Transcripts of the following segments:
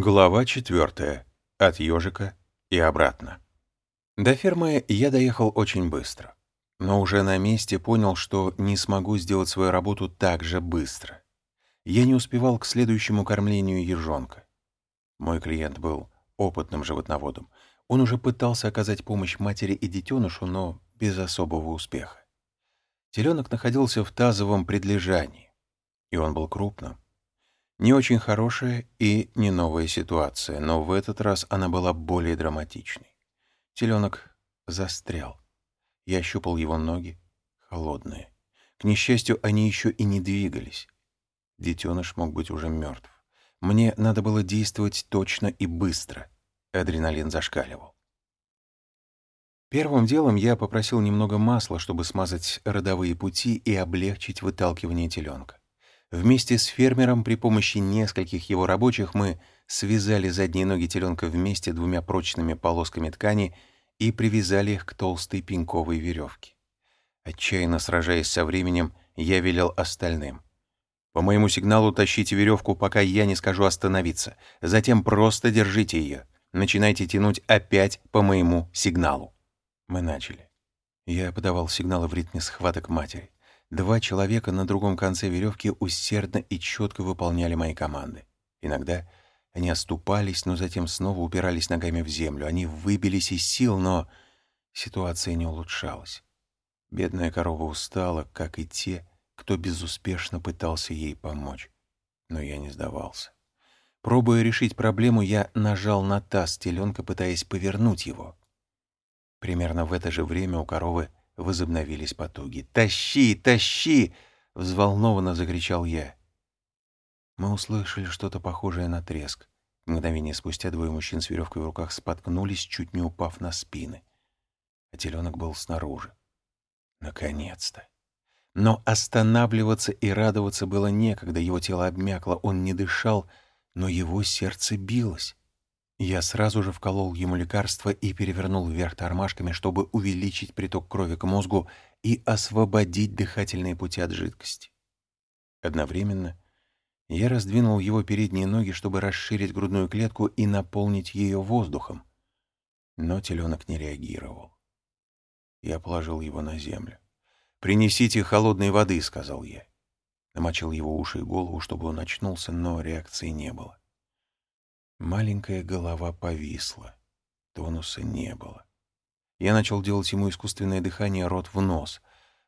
Глава четвертая. От ежика и обратно. До фермы я доехал очень быстро, но уже на месте понял, что не смогу сделать свою работу так же быстро. Я не успевал к следующему кормлению ежонка. Мой клиент был опытным животноводом. Он уже пытался оказать помощь матери и детенышу, но без особого успеха. Теленок находился в тазовом предлежании, и он был крупным. Не очень хорошая и не новая ситуация, но в этот раз она была более драматичной. Теленок застрял. Я щупал его ноги, холодные. К несчастью, они еще и не двигались. Детеныш мог быть уже мертв. Мне надо было действовать точно и быстро. Адреналин зашкаливал. Первым делом я попросил немного масла, чтобы смазать родовые пути и облегчить выталкивание теленка. Вместе с фермером при помощи нескольких его рабочих мы связали задние ноги теленка вместе двумя прочными полосками ткани и привязали их к толстой пеньковой веревке. Отчаянно сражаясь со временем, я велел остальным. По моему сигналу тащите веревку, пока я не скажу остановиться. Затем просто держите ее. Начинайте тянуть опять по моему сигналу. Мы начали. Я подавал сигналы в ритме схваток матери. Два человека на другом конце веревки усердно и четко выполняли мои команды. Иногда они оступались, но затем снова упирались ногами в землю. Они выбились из сил, но ситуация не улучшалась. Бедная корова устала, как и те, кто безуспешно пытался ей помочь. Но я не сдавался. Пробуя решить проблему, я нажал на таз теленка, пытаясь повернуть его. Примерно в это же время у коровы возобновились потуги. «Тащи! Тащи!» — взволнованно закричал я. Мы услышали что-то похожее на треск. Мгновение спустя двое мужчин с веревкой в руках споткнулись, чуть не упав на спины. А теленок был снаружи. Наконец-то! Но останавливаться и радоваться было некогда. Его тело обмякло, он не дышал, но его сердце билось. Я сразу же вколол ему лекарство и перевернул вверх тормашками, чтобы увеличить приток крови к мозгу и освободить дыхательные пути от жидкости. Одновременно я раздвинул его передние ноги, чтобы расширить грудную клетку и наполнить ее воздухом. Но теленок не реагировал. Я положил его на землю. «Принесите холодной воды», — сказал я. Намочил его уши и голову, чтобы он очнулся, но реакции не было. Маленькая голова повисла. Тонуса не было. Я начал делать ему искусственное дыхание рот в нос.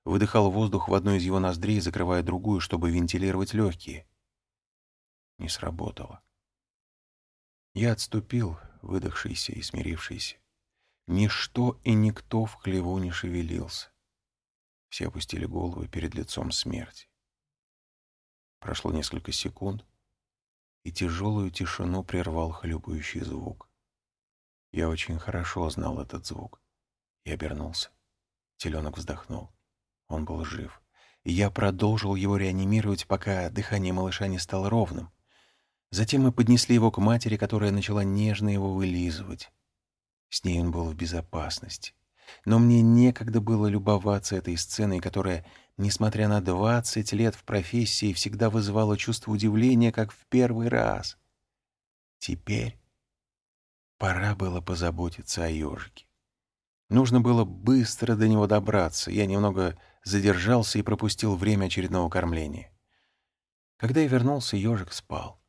Выдыхал воздух в одну из его ноздрей, закрывая другую, чтобы вентилировать легкие. Не сработало. Я отступил, выдохшийся и смирившийся. Ничто и никто в хлеву не шевелился. Все опустили головы перед лицом смерти. Прошло несколько секунд, и тяжелую тишину прервал хлюпающий звук. Я очень хорошо знал этот звук. Я обернулся. Теленок вздохнул. Он был жив. И я продолжил его реанимировать, пока дыхание малыша не стало ровным. Затем мы поднесли его к матери, которая начала нежно его вылизывать. С ней он был в безопасности. Но мне некогда было любоваться этой сценой, которая несмотря на 20 лет в профессии, всегда вызывало чувство удивления, как в первый раз. Теперь пора было позаботиться о ежике. Нужно было быстро до него добраться. Я немного задержался и пропустил время очередного кормления. Когда я вернулся, ежик спал.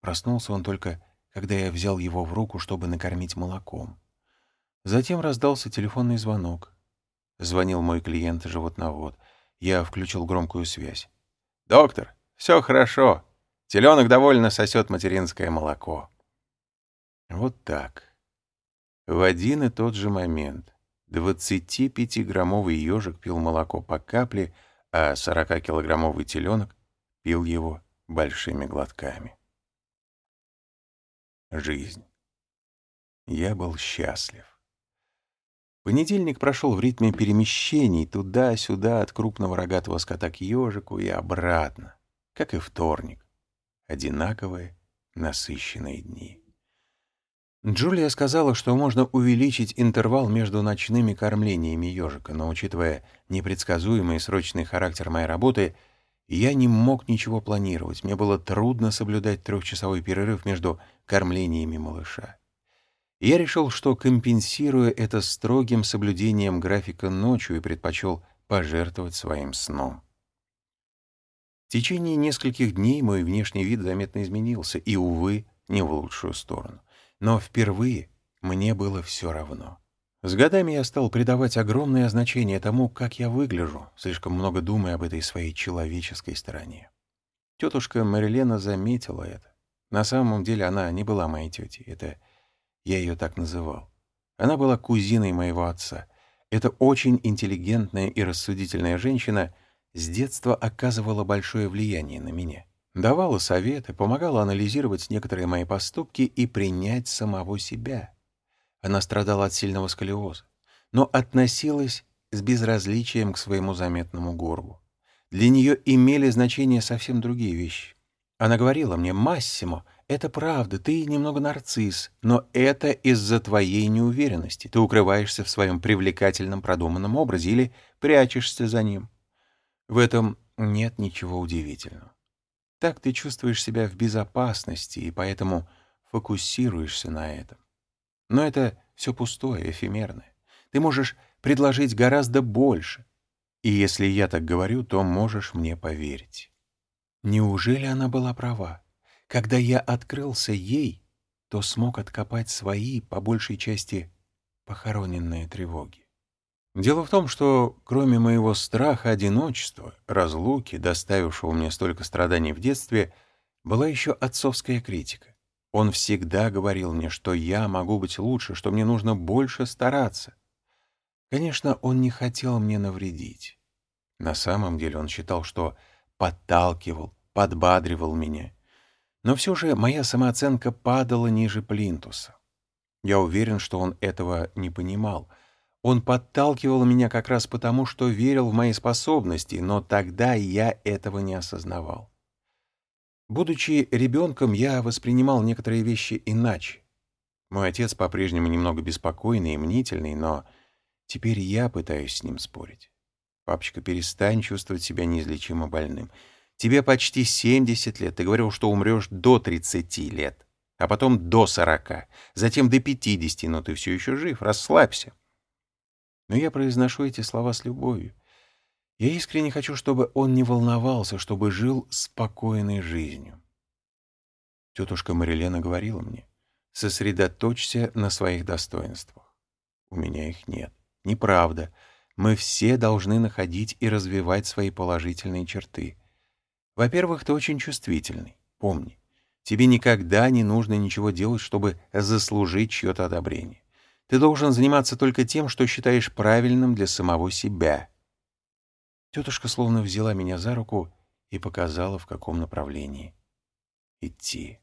Проснулся он только, когда я взял его в руку, чтобы накормить молоком. Затем раздался телефонный звонок. Звонил мой клиент-животновод — я включил громкую связь. «Доктор, все хорошо. Теленок довольно сосет материнское молоко». Вот так. В один и тот же момент 25-граммовый ежик пил молоко по капле, а 40-килограммовый теленок пил его большими глотками. Жизнь. Я был счастлив. Понедельник прошел в ритме перемещений туда-сюда от крупного рогатого скота к ежику и обратно, как и вторник. Одинаковые, насыщенные дни. Джулия сказала, что можно увеличить интервал между ночными кормлениями ежика, но, учитывая непредсказуемый и срочный характер моей работы, Я не мог ничего планировать, мне было трудно соблюдать трехчасовой перерыв между кормлениями малыша. Я решил, что компенсирую это строгим соблюдением графика ночью и предпочел пожертвовать своим сном. В течение нескольких дней мой внешний вид заметно изменился, и, увы, не в лучшую сторону. Но впервые мне было все равно. С годами я стал придавать огромное значение тому, как я выгляжу, слишком много думая об этой своей человеческой стороне. Тетушка Марилена заметила это. На самом деле она не была моей тетей, это я ее так называл. Она была кузиной моего отца. Эта очень интеллигентная и рассудительная женщина с детства оказывала большое влияние на меня. Давала советы, помогала анализировать некоторые мои поступки и принять самого себя. Она страдала от сильного сколиоза, но относилась с безразличием к своему заметному горлу. Для нее имели значение совсем другие вещи. Она говорила мне, «Массимо, это правда, ты немного нарцисс, но это из-за твоей неуверенности. Ты укрываешься в своем привлекательном продуманном образе или прячешься за ним. В этом нет ничего удивительного. Так ты чувствуешь себя в безопасности и поэтому фокусируешься на этом. Но это все пустое, эфемерное. Ты можешь предложить гораздо больше. И если я так говорю, то можешь мне поверить. Неужели она была права? Когда я открылся ей, то смог откопать свои, по большей части, похороненные тревоги. Дело в том, что кроме моего страха одиночества, разлуки, доставившего мне столько страданий в детстве, была еще отцовская критика. Он всегда говорил мне, что я могу быть лучше, что мне нужно больше стараться. Конечно, он не хотел мне навредить. На самом деле он считал, что подталкивал, подбадривал меня. Но все же моя самооценка падала ниже плинтуса. Я уверен, что он этого не понимал. Он подталкивал меня как раз потому, что верил в мои способности, но тогда я этого не осознавал. Будучи ребенком, я воспринимал некоторые вещи иначе. Мой отец по-прежнему немного беспокойный и мнительный, но теперь я пытаюсь с ним спорить. Папочка, перестань чувствовать себя неизлечимо больным. Тебе почти 70 лет, ты говорил, что умрешь до 30 лет, а потом до 40, затем до 50, но ты все еще жив, расслабься. Но я произношу эти слова с любовью. Я искренне хочу, чтобы он не волновался, чтобы жил спокойной жизнью. Тетушка Марилена говорила мне, сосредоточься на своих достоинствах. У меня их нет. Неправда. Мы все должны находить и развивать свои положительные черты. Во-первых, ты очень чувствительный. Помни, тебе никогда не нужно ничего делать, чтобы заслужить чье-то одобрение. Ты должен заниматься только тем, что считаешь правильным для самого себя — Тетушка словно взяла меня за руку и показала, в каком направлении идти.